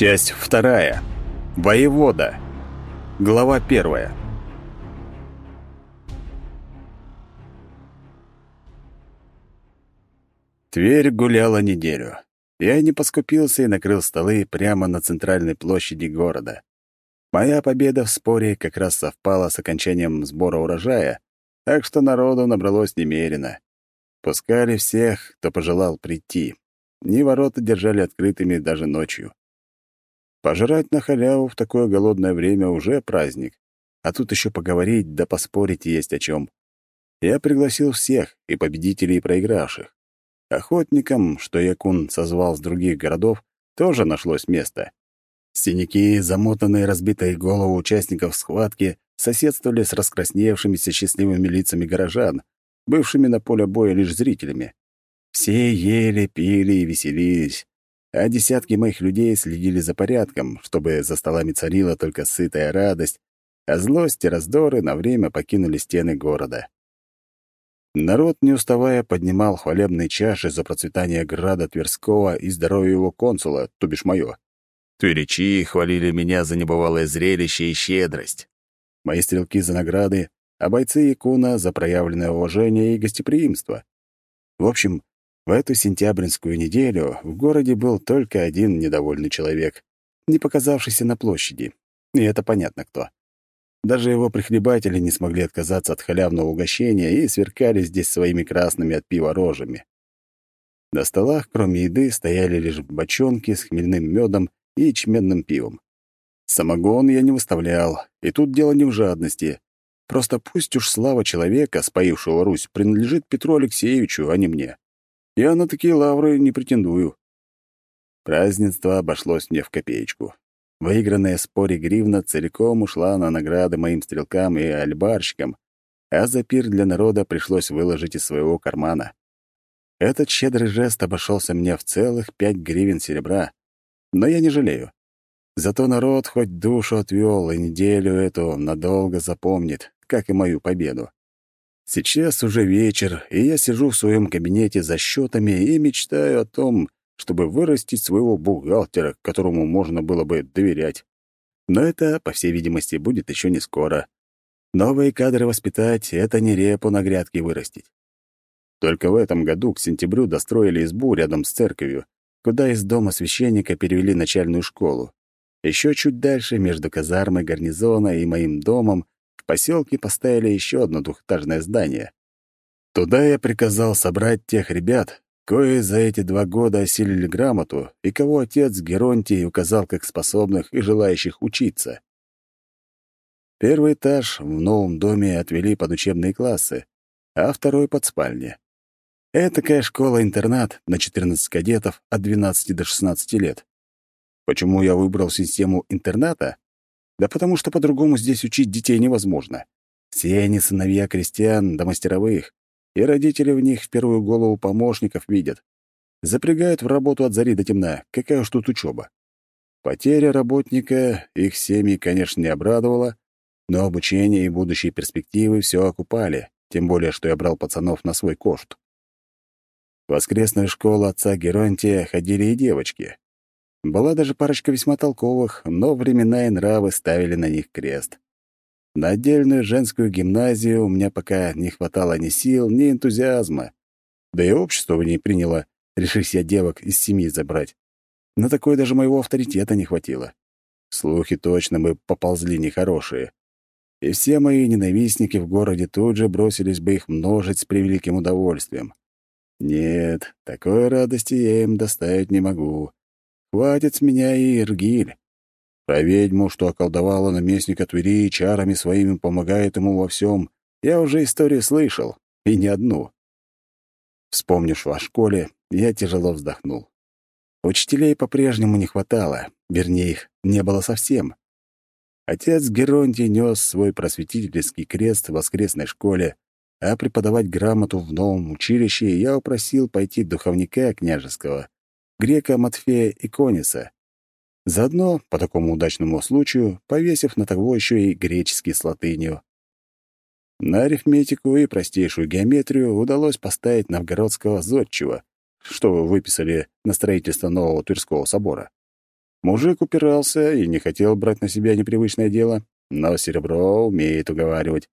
Часть вторая. Воевода. Глава первая. Тверь гуляла неделю. Я не поскупился и накрыл столы прямо на центральной площади города. Моя победа в споре как раз совпала с окончанием сбора урожая, так что народу набралось немерено. Пускали всех, кто пожелал прийти. Ни ворота держали открытыми даже ночью. Пожрать на халяву в такое голодное время уже праздник, а тут еще поговорить да поспорить есть о чем. Я пригласил всех, и победителей, и проигравших. Охотникам, что Якун созвал с других городов, тоже нашлось место. Синяки, замотанные разбитые головы участников схватки, соседствовали с раскрасневшимися счастливыми лицами горожан, бывшими на поле боя лишь зрителями. Все ели, пили и веселились, а десятки моих людей следили за порядком, чтобы за столами царила только сытая радость, а злость и раздоры на время покинули стены города. Народ, не уставая, поднимал хвалебные чаши за процветание града Тверского и здоровье его консула, то бишь моё. Тверичи хвалили меня за небывалое зрелище и щедрость. Мои стрелки за награды, а бойцы Якуна за проявленное уважение и гостеприимство. В общем, в эту сентябрьскую неделю в городе был только один недовольный человек, не показавшийся на площади. И это понятно кто. Даже его прихлебатели не смогли отказаться от халявного угощения и сверкали здесь своими красными от пива рожами. На столах, кроме еды, стояли лишь бочонки с хмельным медом и ячменным пивом. Самогон я не выставлял, и тут дело не в жадности. Просто пусть уж слава человека, споившего Русь, принадлежит Петру Алексеевичу, а не мне. Я на такие лавры не претендую. Празднество обошлось мне в копеечку. Выигранная в споре гривна целиком ушла на награды моим стрелкам и альбарщикам, а за пир для народа пришлось выложить из своего кармана. Этот щедрый жест обошелся мне в целых пять гривен серебра, но я не жалею. Зато народ хоть душу отвел и неделю эту надолго запомнит, как и мою победу. Сейчас уже вечер, и я сижу в своем кабинете за счетами и мечтаю о том, чтобы вырастить своего бухгалтера, которому можно было бы доверять. Но это, по всей видимости, будет еще не скоро. Новые кадры воспитать — это не репу на грядке вырастить. Только в этом году к сентябрю достроили избу рядом с церковью, куда из дома священника перевели начальную школу. Еще чуть дальше, между казармой гарнизона и моим домом, поселке поставили еще одно двухэтажное здание. Туда я приказал собрать тех ребят, кое за эти два года осилили грамоту и кого отец Геронтий указал как способных и желающих учиться. Первый этаж в новом доме отвели под учебные классы, а второй — под спальни. Этакая школа-интернат на 14 кадетов от 12 до 16 лет. Почему я выбрал систему интерната? Да потому что по-другому здесь учить детей невозможно. Все они сыновья крестьян до мастеровых, и родители в них в первую голову помощников видят. Запрягают в работу от зари до темна. Какая уж тут учеба. Потеря работника их семьи, конечно, не обрадовала, но обучение и будущие перспективы все окупали, тем более, что я брал пацанов на свой кошт. В воскресную школу отца Геронтия ходили и девочки. Была даже парочка весьма толковых, но времена и нравы ставили на них крест. На отдельную женскую гимназию у меня пока не хватало ни сил, ни энтузиазма. Да и общество в ней приняло, решив я девок из семьи забрать. На такое даже моего авторитета не хватило. Слухи точно бы поползли нехорошие. И все мои ненавистники в городе тут же бросились бы их множить с превеликим удовольствием. Нет, такой радости я им доставить не могу. Хватит с меня и Иргиль. Про ведьму, что околдовала наместника Твери и чарами своими помогает ему во всем, я уже историю слышал, и не одну. Вспомнив о школе, я тяжело вздохнул. Учителей по-прежнему не хватало, вернее, их не было совсем. Отец Геронтий нес свой просветительский крест в воскресной школе, а преподавать грамоту в новом училище я упросил пойти духовника княжеского, грека Матфея Икониса. Заодно, по такому удачному случаю, повесив на того еще и греческий с латынью. На арифметику и простейшую геометрию удалось поставить новгородского зодчего, что выписали на строительство нового Тверского собора. Мужик упирался и не хотел брать на себя непривычное дело, но серебро умеет уговаривать.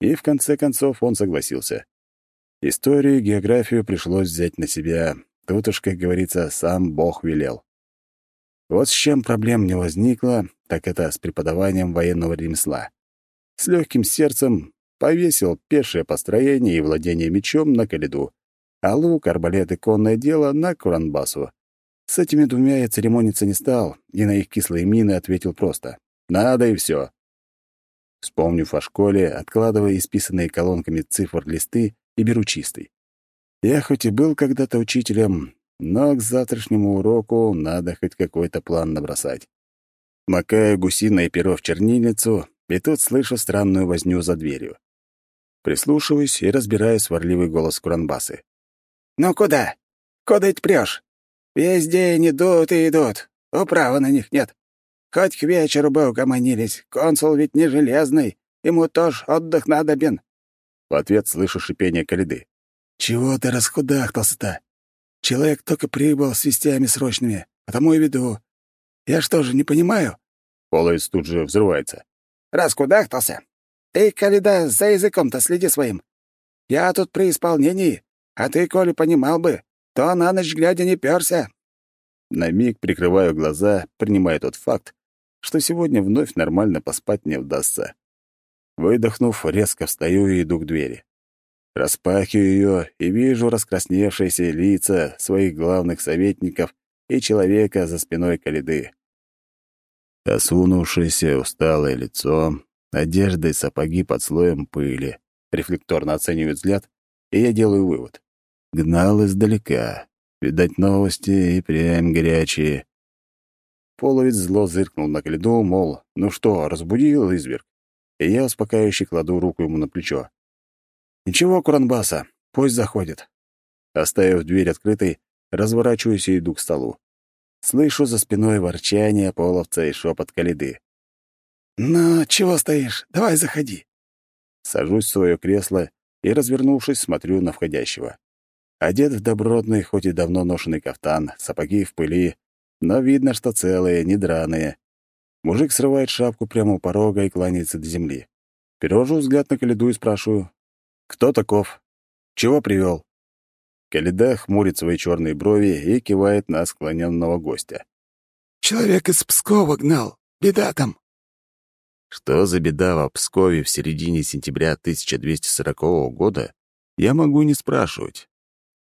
И в конце концов он согласился. Историю и географию пришлось взять на себя. Тут уж, как говорится, сам Бог велел. Вот с чем проблем не возникло, так это с преподаванием военного ремесла. С легким сердцем повесил пешее построение и владение мечом на Калиду, а лук, арбалет и конное дело на Куранбасу. С этими двумя я церемониться не стал, и на их кислые мины ответил просто. «Надо и все. Вспомнив о школе, откладывая исписанные колонками цифр листы и беру чистый. Я хоть и был когда-то учителем, но к завтрашнему уроку надо хоть какой-то план набросать. Макаю гусиное перо в чернильницу, и тут слышу странную возню за дверью. Прислушиваюсь и разбираю сварливый голос Куранбасы. «Ну куда? Куда ты прешь? Весь день идут и идут. Управа на них нет. Хоть к вечеру бы угомонились. Консул ведь не железный. Ему тоже отдых надобен». В ответ слышу шипение Калиды. «Чего ты раскудахтался-то? Человек только прибыл с вестями срочными, потому и веду. Я что же, не понимаю?» Половец тут же взрывается. «Раскудахтался? Ты, Калида, за языком-то следи своим. Я тут при исполнении, а ты, коли понимал бы, то на ночь глядя не пёрся». На миг прикрываю глаза, принимая тот факт, что сегодня вновь нормально поспать не удастся. Выдохнув, резко встаю и иду к двери. Распахиваю ее и вижу раскрасневшиеся лица своих главных советников и человека за спиной Калиды. Осунувшееся усталое лицо, одежда и сапоги под слоем пыли. Рефлекторно оценивает взгляд, и я делаю вывод. Гнал издалека. Видать, новости и прям горячие. Половец зло зыркнул на Калиду, мол, ну что, разбудил изверг? И я успокаивающе кладу руку ему на плечо. «Ничего, Куранбаса, пусть заходит». Оставив дверь открытой, разворачиваюсь и иду к столу. Слышу за спиной ворчание половца и шепот Калиды. «Ну, чего стоишь? Давай заходи». Сажусь в свое кресло и, развернувшись, смотрю на входящего. Одет в добротный, хоть и давно ношенный кафтан, сапоги в пыли, но видно, что целые, не драные. Мужик срывает шапку прямо у порога и кланяется до земли. Перевожу взгляд на Калиду и спрашиваю, «Кто таков? Чего привел?» Калида хмурит свои черные брови и кивает на склоненного гостя. «Человек из Пскова гнал. Беда там». Что за беда в Пскове в середине сентября 1240 года, я могу не спрашивать.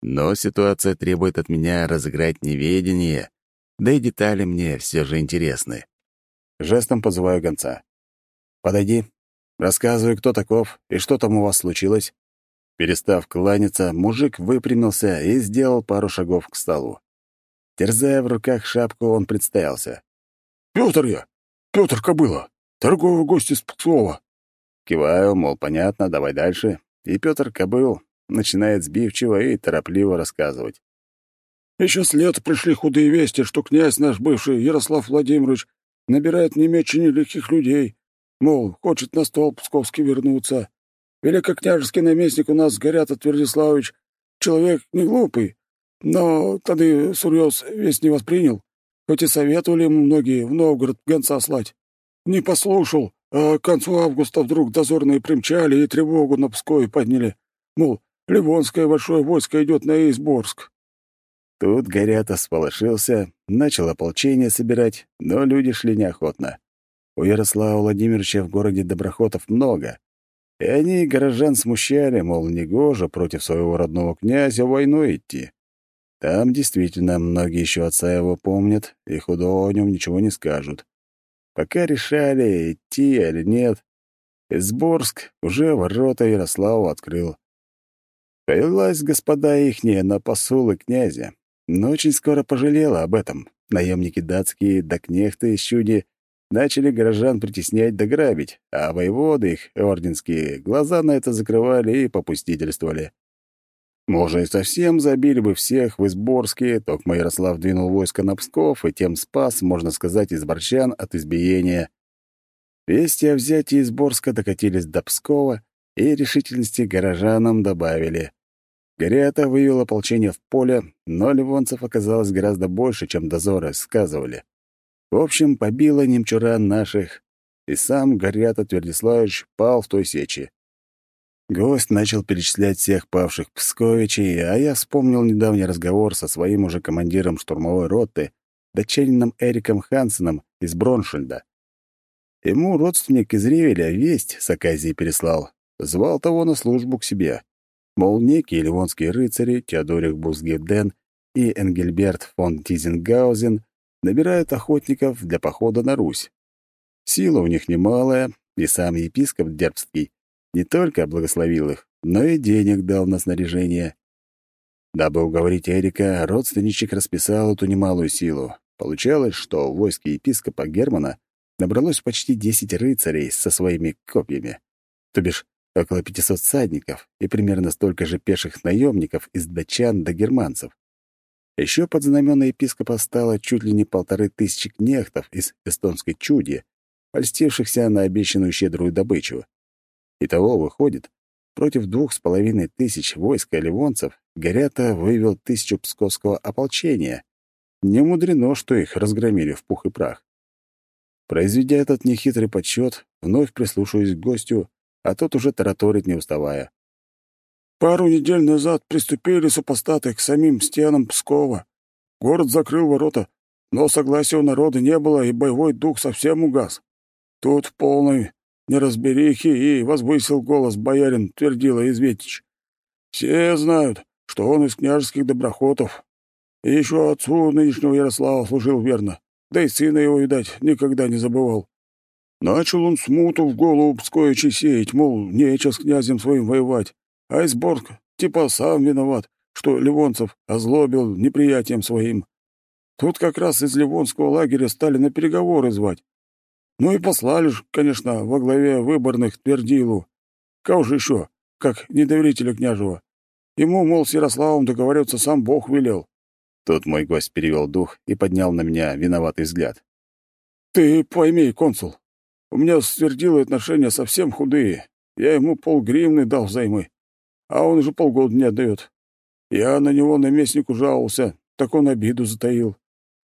Но ситуация требует от меня разыграть неведение, да и детали мне все же интересны. Жестом позываю гонца. «Подойди, рассказывай, кто таков и что там у вас случилось». Перестав кланяться, мужик выпрямился и сделал пару шагов к столу. Терзая в руках шапку, он представился. «Пётр я! Пётр Кобыла! Торговый гость из Пскова!» Киваю, мол, понятно, давай дальше. И Пётр Кобыл начинает сбивчиво и торопливо рассказывать. «Еще с лета пришли худые вести, что князь наш бывший, Ярослав Владимирович, набирает в Немеччине легких людей, мол, хочет на стол псковский вернуться. Великокняжеский наместник у нас, Горят Твердиславович, человек не глупый, но тогда Сурьёз весь не воспринял, хоть и советовали ему многие в Новгород гонца слать. Не послушал, а к концу августа вдруг дозорные примчали и тревогу на Пскове подняли. Мол, Ливонское большое войско идет на Изборск. Тут Горята сполошился, начал ополчение собирать, но люди шли неохотно. У Ярослава Владимировича в городе доброхотов много, и они горожан смущали, мол, негоже против своего родного князя войной идти. Там действительно многие еще отца его помнят и худого о нем ничего не скажут. Пока решали, идти или нет, Изборск уже ворота Ярославу открыл. Повелась господа ихняя на посулы князя, но очень скоро пожалела об этом. Наемники датские да кнехты из чуди начали горожан притеснять да грабить, а воеводы их, орденские, глаза на это закрывали и попустительствовали. Можно и совсем забили бы всех в Изборске, только Ярослав двинул войско на Псков и тем спас, можно сказать, изборчан от избиения. Вести о взятии Изборска докатились до Пскова и решительности горожанам добавили. Горята вывел ополчение в поле, но ливонцев оказалось гораздо больше, чем дозоры сказывали. В общем, побила немчура наших, и сам Горята Твердиславович пал в той сече. Гость начал перечислять всех павших Псковичей, а я вспомнил недавний разговор со своим уже командиром штурмовой роты, дочеренным Эриком Хансеном из Броншильда. Ему родственник из Ревеля весть с Аказии переслал. Звал того на службу к себе. Мол, некие ливонские рыцари Теодорих Бузгеден и Энгельберт фон Тизенгаузен набирают охотников для похода на Русь. Сила у них немалая, и сам епископ Дербский не только благословил их, но и денег дал на снаряжение. Дабы уговорить Эрика, родственничек расписал эту немалую силу. Получалось, что в войске епископа Германа набралось почти десять рыцарей со своими копьями, то бишь около 500 всадников и примерно столько же пеших наемников из датчан до германцев. Еще под знамена епископа стало чуть ли не полторы тысячи кнехтов из эстонской чуди, польстившихся на обещанную щедрую добычу. Итого выходит, против двух с половиной тысяч войска ливонцев Горята вывел тысячу псковского ополчения. Не мудрено, что их разгромили в пух и прах. Произведя этот нехитрый подсчет, вновь прислушиваюсь к гостю, а тот уже тараторит, не уставая. Пару недель назад приступили супостаты к самим стенам Пскова. Город закрыл ворота, но согласия у народа не было, и боевой дух совсем угас. Тут в полной неразберихе и возвысил голос боярин Твердила Изветич. Все знают, что он из княжеских доброхотов. И еще отцу нынешнего Ярослава служил верно, да и сына его, видать, никогда не забывал. Начал он смуту в голову Псковичей сеять, мол, нечего с князем своим воевать, Айсборг типа сам виноват, что Ливонцев озлобил неприятием своим. Тут как раз из Ливонского лагеря стали на переговоры звать. Ну и послали ж, конечно, во главе выборных Твердилу. Кого же еще, как недоверителя княжего. Ему, мол, с Ярославом договариваться сам Бог велел. Тут мой гость перевел дух и поднял на меня виноватый взгляд. «Ты пойми, консул, у меня с Твердилой отношения совсем худые. Я ему полгривны дал взаймы а он уже полгода не отдает. Я на него наместнику жаловался, так он обиду затаил.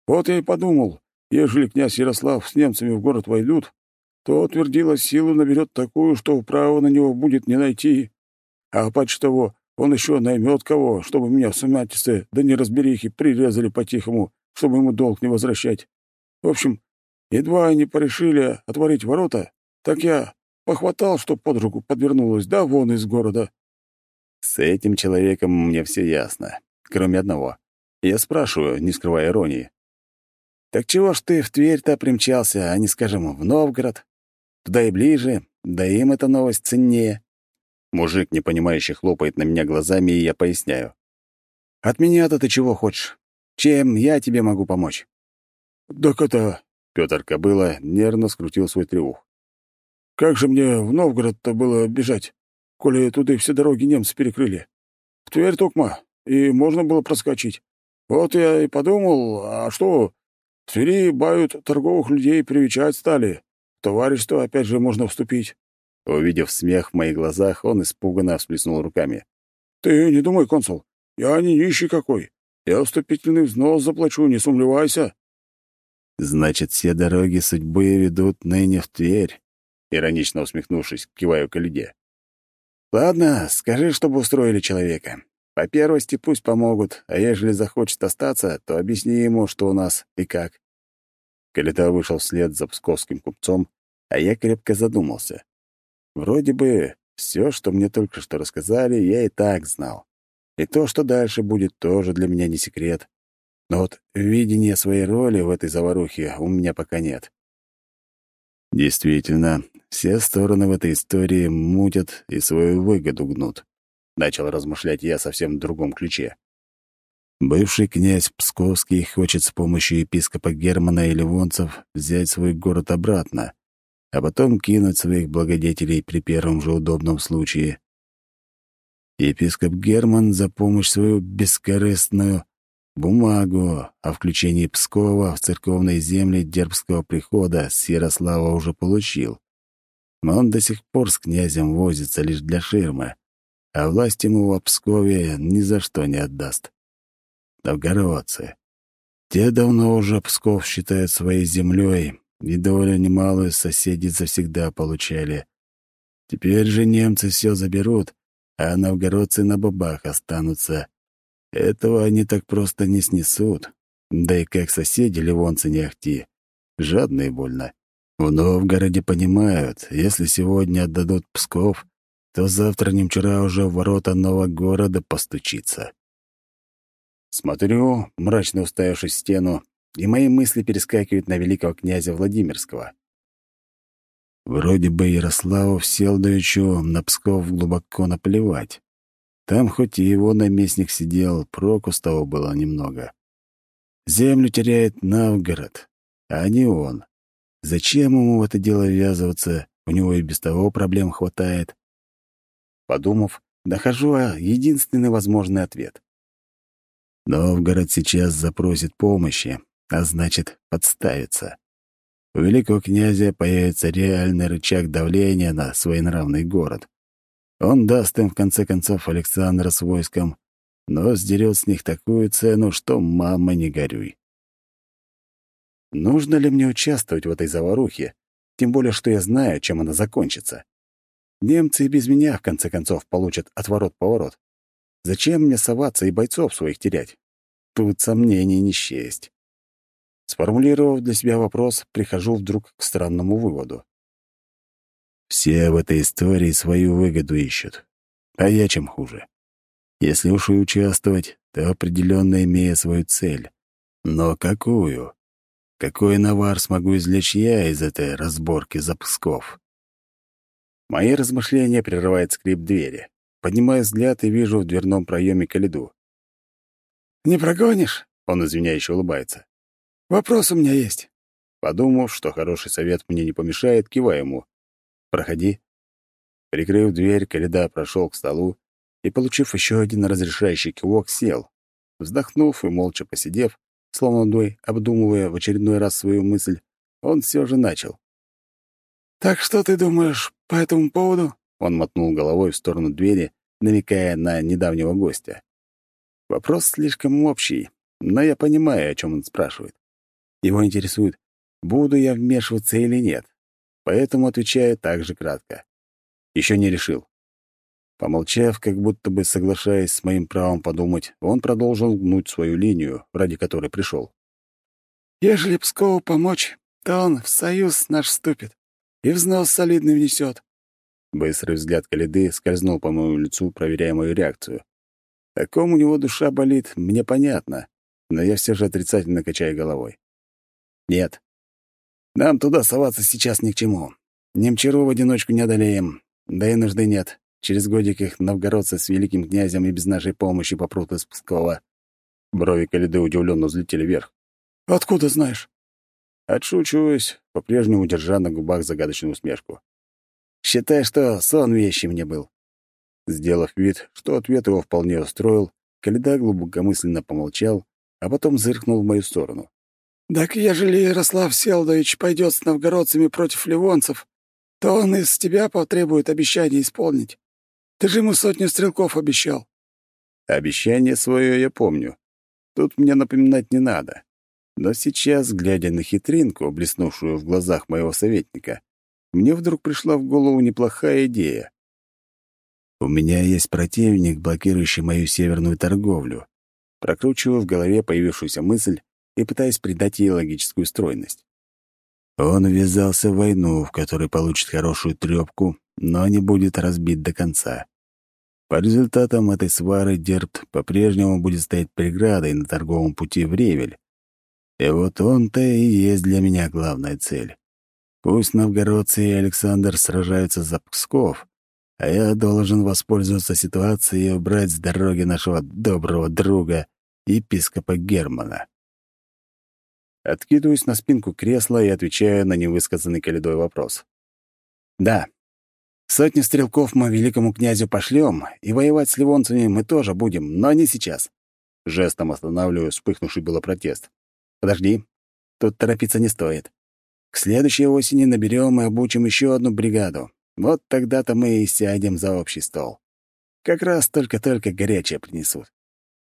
Вот я и подумал, ежели князь Ярослав с немцами в город войдут, то, твердила, силу наберет такую, что права на него будет не найти. А паче того, он еще наймет кого, чтобы меня в сумятице да неразберихи прирезали по-тихому, чтобы ему долг не возвращать. В общем, едва они порешили отворить ворота, так я похватал, что под руку подвернулось, да вон из города. С этим человеком мне все ясно, кроме одного. Я спрашиваю, не скрывая иронии. «Так чего ж ты в Тверь-то примчался, а не, скажем, в Новгород? Туда и ближе, да им эта новость ценнее». Мужик, непонимающе, хлопает на меня глазами, и я поясняю. «От меня-то ты чего хочешь? Чем я тебе могу помочь?» «Так это...» — Пётр Кобыла нервно скрутил свой треух. «Как же мне в Новгород-то было бежать? Коли туда все дороги немцы перекрыли. В Тверь токма, и можно было проскочить. Вот я и подумал, а что, в Твери бают торговых людей привечать стали. В товарищество опять же можно вступить. Увидев смех в моих глазах, он испуганно всплеснул руками. «Ты не думай, консул, я не нищий какой. Я вступительный взнос заплачу, не сумлевайся». «Значит, все дороги судьбы ведут ныне в Тверь», — иронично усмехнувшись, киваю к Лиде. Ладно, скажи, чтобы устроили человека. По первости пусть помогут, а ежели захочет остаться, то объясни ему, что у нас и как. Калита вышел вслед за псковским купцом, а я крепко задумался. Вроде бы все, что мне только что рассказали, я и так знал. И то, что дальше будет, тоже для меня не секрет. Но вот видения своей роли в этой заварухе у меня пока нет. Действительно, все стороны в этой истории мутят и свою выгоду гнут. Начал размышлять я совсем в другом ключе. Бывший князь Псковский хочет с помощью епископа Германа и Ливонцев взять свой город обратно, а потом кинуть своих благодетелей при первом же удобном случае. Епископ Герман за помощь свою бескорыстную Бумагу о включении Пскова в церковные земли Дербского прихода с Ярослава уже получил. Но он до сих пор с князем возится лишь для ширмы, а власть ему в Пскове ни за что не отдаст. Новгородцы. Те давно уже Псков считают своей землей, и долю немалую соседи завсегда получали. Теперь же немцы все заберут, а новгородцы на бабах останутся. Этого они так просто не снесут. Да и как соседи ливонцы не ахти. Жадно и больно. В Новгороде понимают, если сегодня отдадут Псков, то завтра немчура уже в ворота нового города постучится. Смотрю, мрачно уставившись в стену, и мои мысли перескакивают на великого князя Владимирского. Вроде бы Ярославу Всеволодовичу на Псков глубоко наплевать. Там хоть и его наместник сидел, проку с того было немного. Землю теряет Новгород, а не он. Зачем ему в это дело ввязываться? У него и без того проблем хватает. Подумав, нахожу единственный возможный ответ. Новгород сейчас запросит помощи, а значит, подставится. У великого князя появится реальный рычаг давления на своенравный город. Он даст им, в конце концов, Александра с войском, но сдерет с них такую цену, что мама не горюй. Нужно ли мне участвовать в этой заварухе, тем более, что я знаю, чем она закончится? Немцы и без меня, в конце концов, получат отворот-поворот. Зачем мне соваться и бойцов своих терять? Тут сомнений не счесть. Сформулировав для себя вопрос, прихожу вдруг к странному выводу. Все в этой истории свою выгоду ищут. А я чем хуже? Если уж и участвовать, то определенно имея свою цель. Но какую? Какой навар смогу извлечь я из этой разборки запусков? Мои размышления прерывает скрип двери. Поднимаю взгляд и вижу в дверном проеме Калиду. «Не прогонишь?» — он извиняюще улыбается. «Вопрос у меня есть». Подумав, что хороший совет мне не помешает, киваю ему. «Проходи». Прикрыв дверь, Каледа прошел к столу и, получив еще один разрешающий кивок, сел. Вздохнув и молча посидев, словно Дой, обдумывая в очередной раз свою мысль, он все же начал. «Так что ты думаешь по этому поводу?» Он мотнул головой в сторону двери, намекая на недавнего гостя. Вопрос слишком общий, но я понимаю, о чем он спрашивает. Его интересует, буду я вмешиваться или нет, поэтому отвечаю так же кратко. Еще не решил. Помолчав, как будто бы соглашаясь с моим правом подумать, он продолжил гнуть свою линию, ради которой пришел. «Ежели Пскову помочь, то он в союз наш вступит и взнос солидный внесет. Быстрый взгляд Калиды скользнул по моему лицу, проверяя мою реакцию. О ком у него душа болит, мне понятно, но я все же отрицательно качаю головой. Нет. Нам туда соваться сейчас ни к чему. Немчару в одиночку не одолеем, да и нужды нет. Через годик их новгородцы с великим князем и без нашей помощи попрут из Пскова. Брови Калиды удивленно взлетели вверх. «Откуда знаешь?» Отшучиваюсь, по-прежнему держа на губах загадочную усмешку. «Считай, что сон вещи мне был». Сделав вид, что ответ его вполне устроил, Каледа глубокомысленно помолчал, а потом зыркнул в мою сторону. «Так ежели Ярослав Селдович пойдет с новгородцами против ливонцев, то он из тебя потребует обещания исполнить. Ты же ему сотню стрелков обещал». Обещание свое я помню. Тут мне напоминать не надо. Но сейчас, глядя на хитринку, блеснувшую в глазах моего советника, мне вдруг пришла в голову неплохая идея. У меня есть противник, блокирующий мою северную торговлю. Прокручиваю в голове появившуюся мысль и пытаюсь придать ей логическую стройность. Он ввязался в войну, в которой получит хорошую трёпку, но не будет разбит до конца. По результатам этой свары Дербт по-прежнему будет стоять преградой на торговом пути в Ревель. И вот он-то и есть для меня главная цель. Пусть новгородцы и Александр сражаются за Псков, а я должен воспользоваться ситуацией и убрать с дороги нашего доброго друга, епископа Германа. Откидываюсь на спинку кресла и отвечаю на невысказанный Каледой вопрос. «Да, Сотни стрелков мы великому князю пошлем, и воевать с ливонцами мы тоже будем, но не сейчас. Жестом останавливаю вспыхнувший было протест. Подожди, тут торопиться не стоит. К следующей осени наберем и обучим еще одну бригаду. Вот тогда-то мы и сядем за общий стол. Как раз только-только горячее принесут.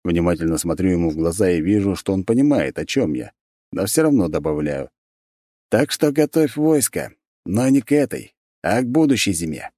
Внимательно смотрю ему в глаза и вижу, что он понимает, о чем я. Но все равно добавляю. Так что готовь войско, но не к этой, а к будущей зиме.